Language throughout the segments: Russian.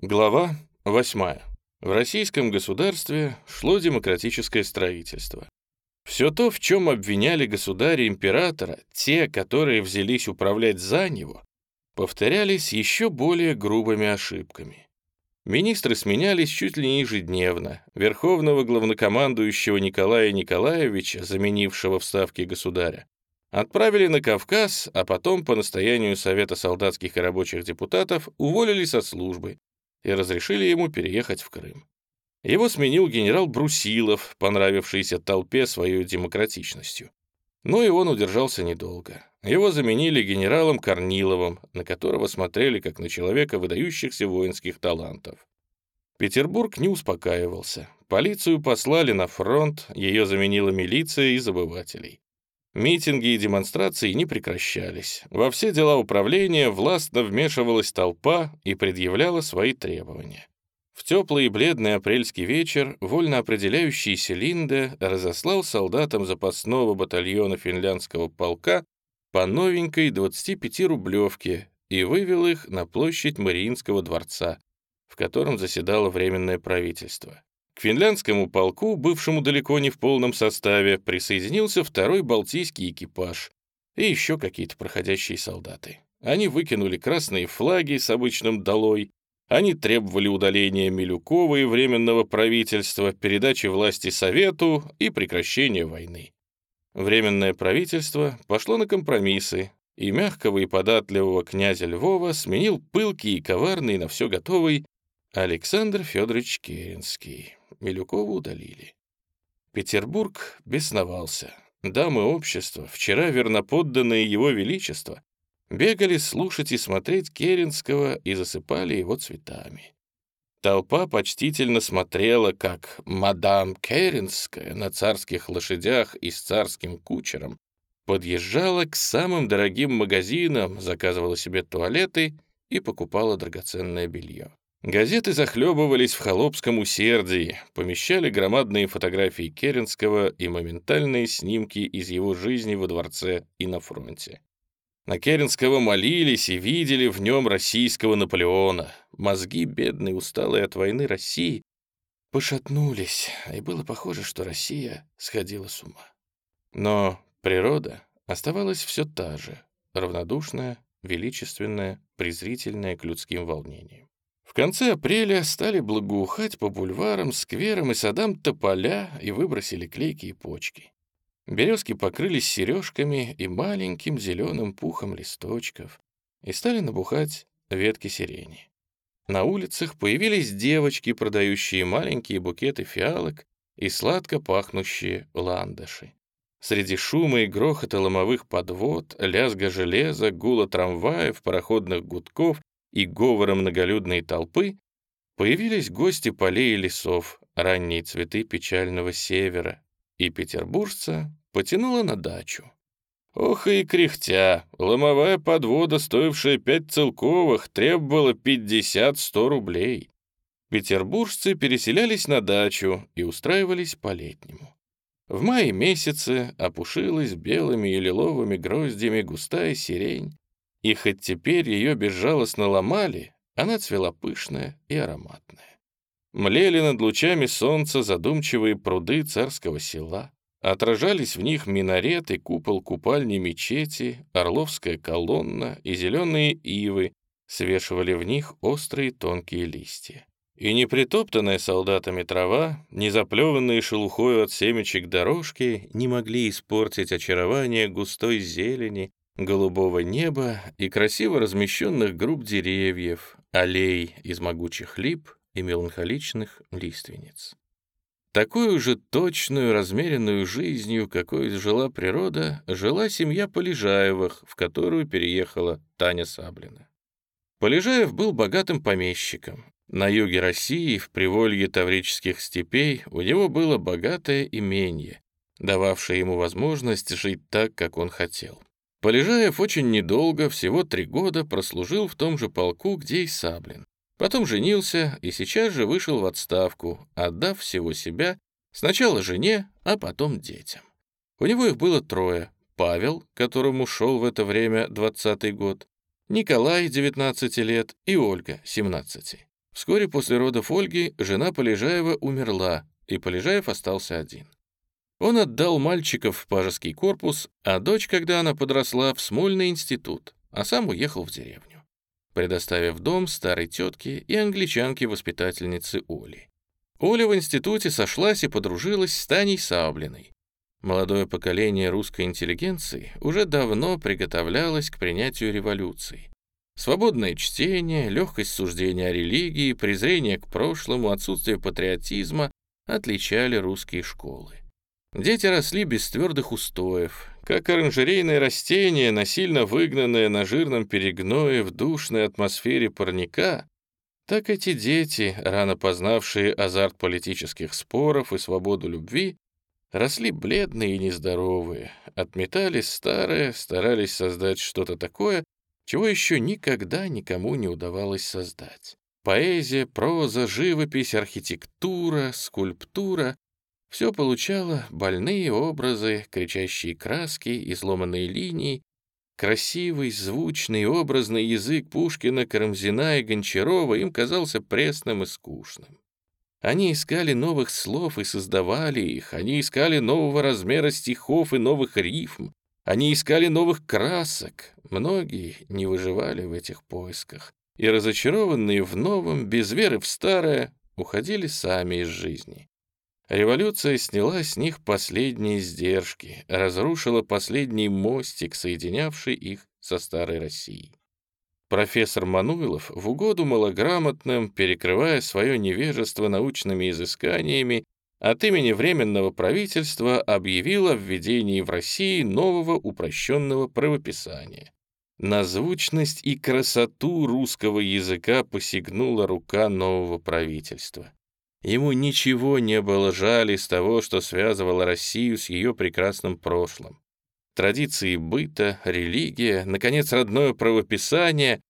Глава 8. В российском государстве шло демократическое строительство. Все то, в чем обвиняли государя-императора, те, которые взялись управлять за него, повторялись еще более грубыми ошибками. Министры сменялись чуть ли не ежедневно. Верховного главнокомандующего Николая Николаевича, заменившего в ставке государя, отправили на Кавказ, а потом, по настоянию Совета солдатских и рабочих депутатов, уволили со службы, и разрешили ему переехать в Крым. Его сменил генерал Брусилов, понравившийся толпе своей демократичностью. Но и он удержался недолго. Его заменили генералом Корниловым, на которого смотрели как на человека выдающихся воинских талантов. Петербург не успокаивался. Полицию послали на фронт, ее заменила милиция из обывателей. Митинги и демонстрации не прекращались. Во все дела управления властно вмешивалась толпа и предъявляла свои требования. В теплый и бледный апрельский вечер вольно определяющийся Линде разослал солдатам запасного батальона финляндского полка по новенькой 25-рублевке и вывел их на площадь Мариинского дворца, в котором заседало Временное правительство. К финляндскому полку, бывшему далеко не в полном составе, присоединился второй балтийский экипаж и еще какие-то проходящие солдаты. Они выкинули красные флаги с обычным «долой», они требовали удаления Милюкова и Временного правительства, передачи власти Совету и прекращения войны. Временное правительство пошло на компромиссы, и мягкого и податливого князя Львова сменил пылкий и коварный на все готовый Александр Федорович Керенский. Милюкова удалили. Петербург бесновался. Дамы общества, вчера верноподданные его величества, бегали слушать и смотреть Керенского и засыпали его цветами. Толпа почтительно смотрела, как мадам Керенская на царских лошадях и с царским кучером подъезжала к самым дорогим магазинам, заказывала себе туалеты и покупала драгоценное белье. Газеты захлебывались в холопском усердии, помещали громадные фотографии Керенского и моментальные снимки из его жизни во дворце и на фронте. На Керенского молились и видели в нем российского Наполеона. Мозги, бедные, усталые от войны России, пошатнулись, и было похоже, что Россия сходила с ума. Но природа оставалась все та же, равнодушная, величественная, презрительная к людским волнениям. В конце апреля стали благоухать по бульварам, скверам и садам тополя и выбросили клейкие почки. Березки покрылись сережками и маленьким зеленым пухом листочков и стали набухать ветки сирени. На улицах появились девочки, продающие маленькие букеты фиалок и сладко пахнущие ландыши. Среди шума и грохота ломовых подвод, лязга железа, гула трамваев, пароходных гудков и говора многолюдной толпы появились гости полей и лесов, ранние цветы печального севера, и петербуржца потянуло на дачу. Ох и кряхтя, ломовая подвода, стоившая пять целковых, требовала 50-100 рублей. Петербуржцы переселялись на дачу и устраивались по-летнему. В мае месяце опушилась белыми и лиловыми гроздями густая сирень, и хоть теперь ее безжалостно ломали, она цвела пышная и ароматная. Млели над лучами солнца задумчивые пруды царского села. Отражались в них минарет и купол купальни мечети, орловская колонна и зеленые ивы, свешивали в них острые тонкие листья. И не притоптанная солдатами трава, не заплеванные шелухою от семечек дорожки не могли испортить очарование густой зелени, голубого неба и красиво размещенных групп деревьев, аллей из могучих лип и меланхоличных лиственниц. Такую же точную, размеренную жизнью, какой жила природа, жила семья Полежаевых, в которую переехала Таня Саблина. Полежаев был богатым помещиком. На юге России, в приволье таврических степей, у него было богатое имение, дававшее ему возможность жить так, как он хотел. Полежаев очень недолго, всего три года, прослужил в том же полку, где и Саблин. Потом женился и сейчас же вышел в отставку, отдав всего себя сначала жене, а потом детям. У него их было трое. Павел, которому шел в это время двадцатый год, Николай, 19 лет, и Ольга, 17. Вскоре после родов Ольги жена Полежаева умерла, и Полежаев остался один. Он отдал мальчиков в пажеский корпус, а дочь, когда она подросла, в Смольный институт, а сам уехал в деревню, предоставив дом старой тетке и англичанке-воспитательнице Оли. Оля в институте сошлась и подружилась с Таней Саблиной. Молодое поколение русской интеллигенции уже давно приготовлялось к принятию революции. Свободное чтение, легкость суждения о религии, презрение к прошлому, отсутствие патриотизма отличали русские школы. Дети росли без твердых устоев, как оранжерейные растения, насильно выгнанные на жирном перегное в душной атмосфере парника, так эти дети, рано познавшие азарт политических споров и свободу любви, росли бледные и нездоровые, отметали старое, старались создать что-то такое, чего еще никогда никому не удавалось создать. Поэзия, проза, живопись, архитектура, скульптура — все получало больные образы, кричащие краски, изломанные линии, красивый, звучный, образный язык Пушкина, Карамзина и Гончарова им казался пресным и скучным. Они искали новых слов и создавали их, они искали нового размера стихов и новых рифм, они искали новых красок. Многие не выживали в этих поисках. И разочарованные в новом, без веры в старое, уходили сами из жизни. Революция сняла с них последние издержки, разрушила последний мостик, соединявший их со старой Россией. Профессор Мануилов в угоду малограмотным, перекрывая свое невежество научными изысканиями, от имени Временного правительства объявил о введении в России нового упрощенного правописания. На звучность и красоту русского языка посягнула рука нового правительства. Ему ничего не было жаль из того, что связывало Россию с ее прекрасным прошлым. Традиции быта, религия, наконец, родное правописание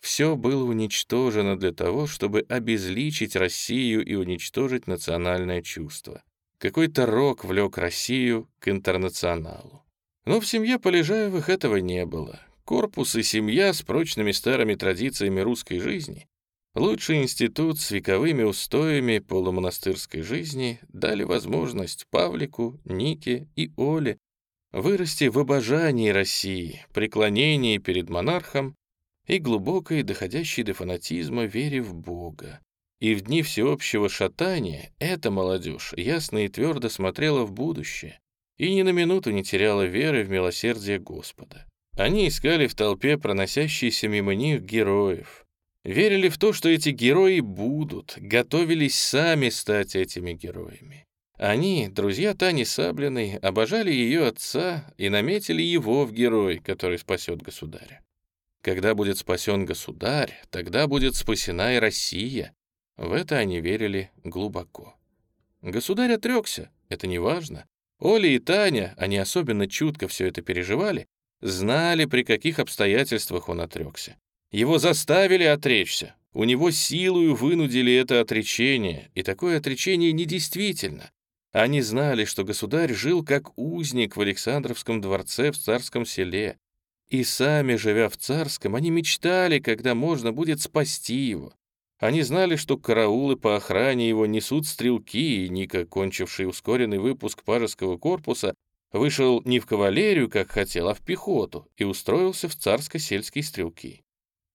все было уничтожено для того, чтобы обезличить Россию и уничтожить национальное чувство. Какой-то рок влек Россию к интернационалу. Но в семье Полежаевых этого не было. Корпус и семья с прочными старыми традициями русской жизни, лучший институт с вековыми устоями полумонастырской жизни дали возможность Павлику, Нике и Оле вырасти в обожании России, преклонении перед монархом и глубокой, доходящей до фанатизма вере в Бога. И в дни всеобщего шатания эта молодежь ясно и твердо смотрела в будущее и ни на минуту не теряла веры в милосердие Господа. Они искали в толпе проносящиеся мимо них героев, верили в то, что эти герои будут, готовились сами стать этими героями. Они, друзья Тани Саблиной, обожали ее отца и наметили его в герой, который спасет государя. Когда будет спасен государь, тогда будет спасена и Россия. В это они верили глубоко. Государь отрекся, это не важно. Оля и Таня, они особенно чутко все это переживали, знали, при каких обстоятельствах он отрекся. Его заставили отречься, у него силою вынудили это отречение, и такое отречение недействительно. Они знали, что государь жил как узник в Александровском дворце в царском селе, и сами, живя в Царском, они мечтали, когда можно будет спасти его. Они знали, что караулы по охране его несут стрелки, и Ника, кончивший ускоренный выпуск пажеского корпуса, вышел не в кавалерию, как хотел, а в пехоту, и устроился в царско-сельские стрелки.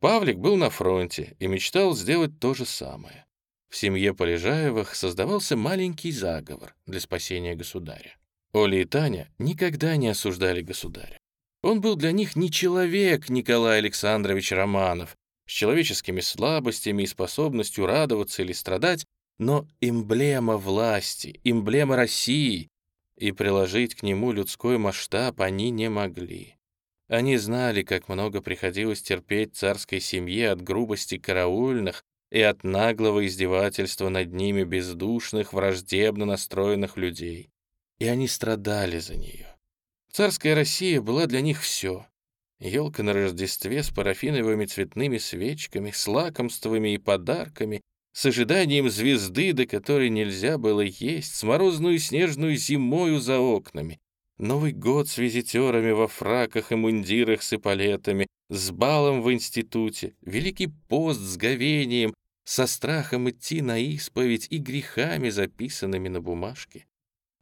Павлик был на фронте и мечтал сделать то же самое. В семье Полежаевых создавался маленький заговор для спасения государя. Оля и Таня никогда не осуждали государя. Он был для них не человек Николай Александрович Романов, с человеческими слабостями и способностью радоваться или страдать, но эмблема власти, эмблема России, и приложить к нему людской масштаб они не могли. Они знали, как много приходилось терпеть царской семье от грубости караульных и от наглого издевательства над ними бездушных, враждебно настроенных людей. И они страдали за нее. Царская Россия была для них все. Елка на Рождестве с парафиновыми цветными свечками, с лакомствами и подарками, с ожиданием звезды, до которой нельзя было есть, с морозную снежную зимою за окнами, Новый год с визитерами во фраках и мундирах с эполетами, с балом в институте, Великий пост с говением, со страхом идти на исповедь и грехами, записанными на бумажке.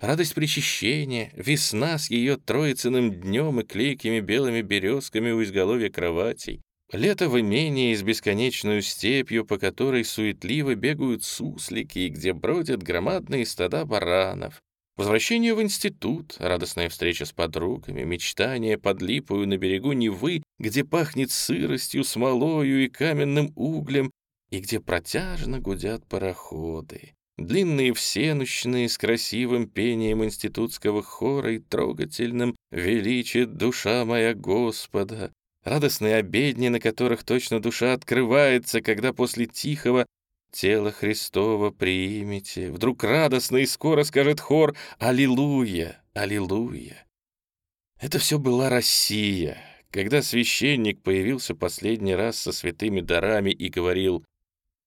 Радость причащения, весна с ее троицыным днем и клейкими белыми березками у изголовья кроватей, лето в имении с бесконечную степью, по которой суетливо бегают суслики где бродят громадные стада баранов, Возвращение в институт, радостная встреча с подругами, мечтание под липою на берегу Невы, где пахнет сыростью, смолою и каменным углем, и где протяжно гудят пароходы. Длинные всенощные с красивым пением институтского хора и трогательным «Величит душа моя Господа», радостные обедни, на которых точно душа открывается, когда после тихого Тело Христово примите. Вдруг радостно и скоро скажет хор «Аллилуйя! Аллилуйя!». Это все была Россия, когда священник появился последний раз со святыми дарами и говорил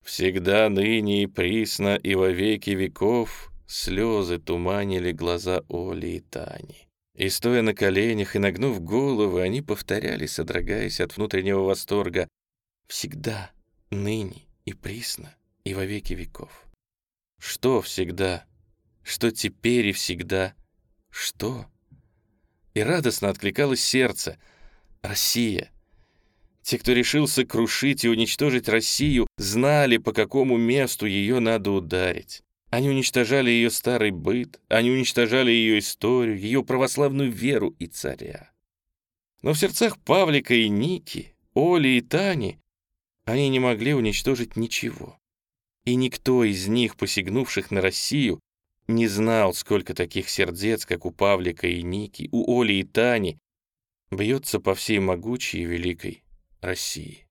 «Всегда ныне и присно и во веки веков» слезы туманили глаза Оли и Тани. И стоя на коленях и нагнув головы, они повторяли, содрогаясь от внутреннего восторга «Всегда, ныне и присно и во веки веков. Что всегда? Что теперь и всегда? Что? И радостно откликалось сердце. Россия. Те, кто решился крушить и уничтожить Россию, знали, по какому месту ее надо ударить. Они уничтожали ее старый быт, они уничтожали ее историю, ее православную веру и царя. Но в сердцах Павлика и Ники, Оли и Тани они не могли уничтожить ничего. И никто из них, посягнувших на Россию, не знал, сколько таких сердец, как у Павлика и Ники, у Оли и Тани, бьется по всей могучей и великой России.